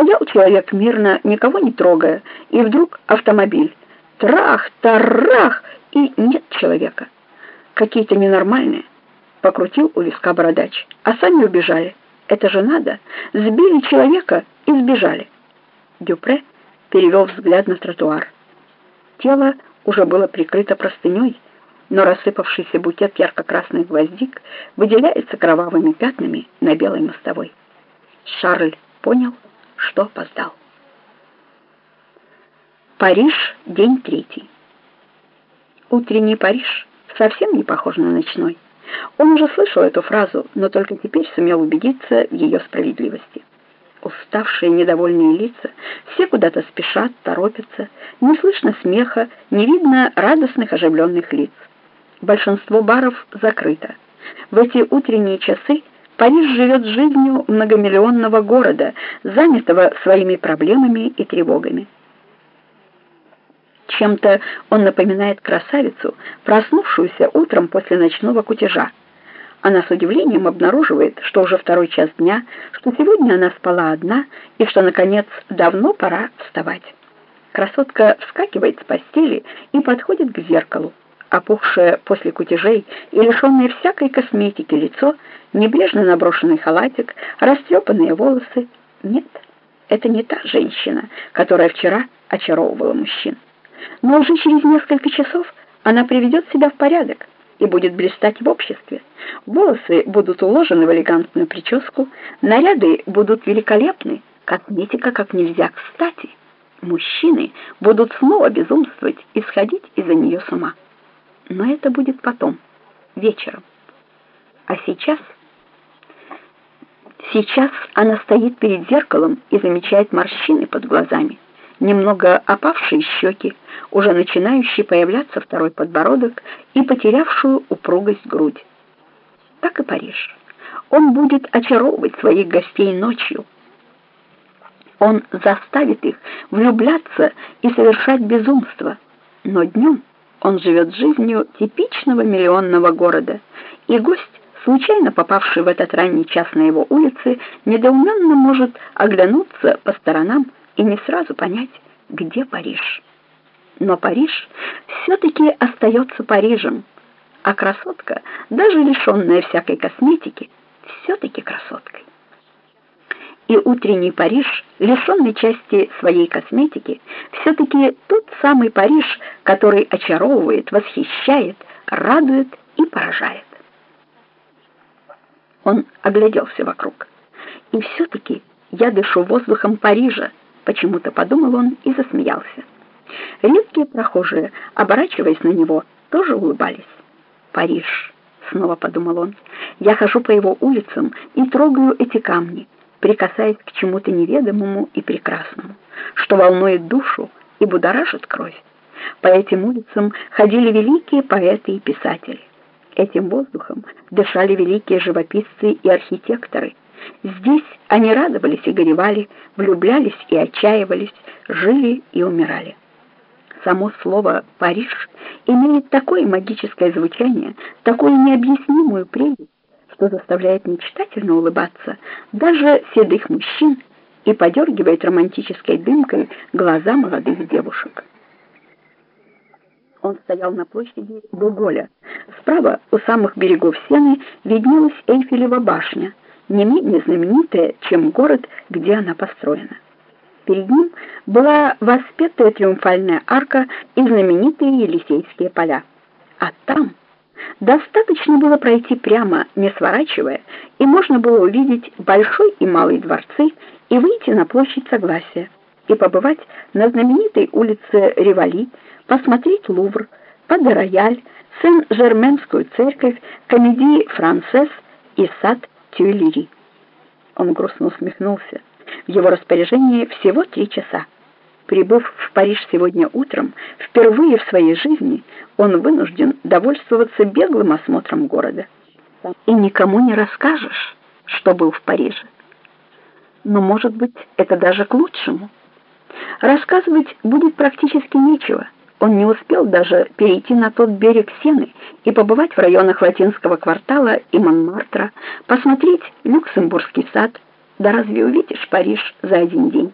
Стоял человек мирно, никого не трогая, и вдруг автомобиль. Трах, тарах, и нет человека. Какие-то ненормальные. Покрутил у виска бородач, а сами убежали. Это же надо. Сбили человека и сбежали. Дюпре перевел взгляд на тротуар. Тело уже было прикрыто простыней, но рассыпавшийся букет ярко-красных гвоздик выделяется кровавыми пятнами на белой мостовой. Шарль понял, что опоздал. Париж, день третий. Утренний Париж совсем не похож на ночной. Он уже слышал эту фразу, но только теперь сумел убедиться в ее справедливости. Уставшие, недовольные лица, все куда-то спешат, торопятся, не слышно смеха, не видно радостных, оживленных лиц. Большинство баров закрыто. В эти утренние часы Париж живет жизнью многомиллионного города, занятого своими проблемами и тревогами. Чем-то он напоминает красавицу, проснувшуюся утром после ночного кутежа. Она с удивлением обнаруживает, что уже второй час дня, что сегодня она спала одна и что, наконец, давно пора вставать. Красотка вскакивает с постели и подходит к зеркалу опухшее после кутежей и лишенное всякой косметики лицо, небрежно наброшенный халатик, растрепанные волосы. Нет, это не та женщина, которая вчера очаровывала мужчин. Но уже через несколько часов она приведет себя в порядок и будет блистать в обществе. Волосы будут уложены в элегантную прическу, наряды будут великолепны, косметика как нельзя кстати. Мужчины будут снова безумствовать и сходить из-за нее с ума но это будет потом, вечером. А сейчас... Сейчас она стоит перед зеркалом и замечает морщины под глазами, немного опавшие щеки, уже начинающий появляться второй подбородок и потерявшую упругость грудь. Так и Париж. Он будет очаровывать своих гостей ночью. Он заставит их влюбляться и совершать безумство, но днем он живет жизнью типичного миллионного города, и гость, случайно попавший в этот ранний час на его улице, недоуменно может оглянуться по сторонам и не сразу понять, где Париж. Но Париж все-таки остается Парижем, а красотка, даже лишенная всякой косметики, все-таки красоткой и утренний Париж, лишенный части своей косметики, все-таки тот самый Париж, который очаровывает, восхищает, радует и поражает. Он огляделся вокруг. И все-таки я дышу воздухом Парижа, почему-то подумал он и засмеялся. Редкие прохожие, оборачиваясь на него, тоже улыбались. «Париж», — снова подумал он, — «я хожу по его улицам и трогаю эти камни» прикасаясь к чему-то неведомому и прекрасному, что волнует душу и будоражит кровь. По этим улицам ходили великие поэты и писатели. Этим воздухом дышали великие живописцы и архитекторы. Здесь они радовались и горевали, влюблялись и отчаивались, жили и умирали. Само слово «Париж» имеет такое магическое звучание, такую необъяснимую прелесть, что заставляет мечтательно улыбаться даже седых мужчин и подергивает романтической дымкой глаза молодых девушек. Он стоял на площади Буголя. Справа у самых берегов Сены виднелась Эйфелева башня, не менее знаменитая, чем город, где она построена. Перед ним была воспетая триумфальная арка и знаменитые Елисейские поля. А там Достаточно было пройти прямо, не сворачивая, и можно было увидеть большой и малый дворцы и выйти на площадь Согласия и побывать на знаменитой улице Ревали, посмотреть Лувр, Паде-Рояль, Сен-Жерменскую церковь, комедии «Францесс» и сад Тюильри. Он грустно усмехнулся. В его распоряжении всего три часа. Прибыв в Париж сегодня утром, впервые в своей жизни он вынужден довольствоваться беглым осмотром города. И никому не расскажешь, что был в Париже. Но, может быть, это даже к лучшему. Рассказывать будет практически нечего. Он не успел даже перейти на тот берег Сены и побывать в районах Латинского квартала и Монмартра, посмотреть Люксембургский сад, Да разве увидишь Париж за один день?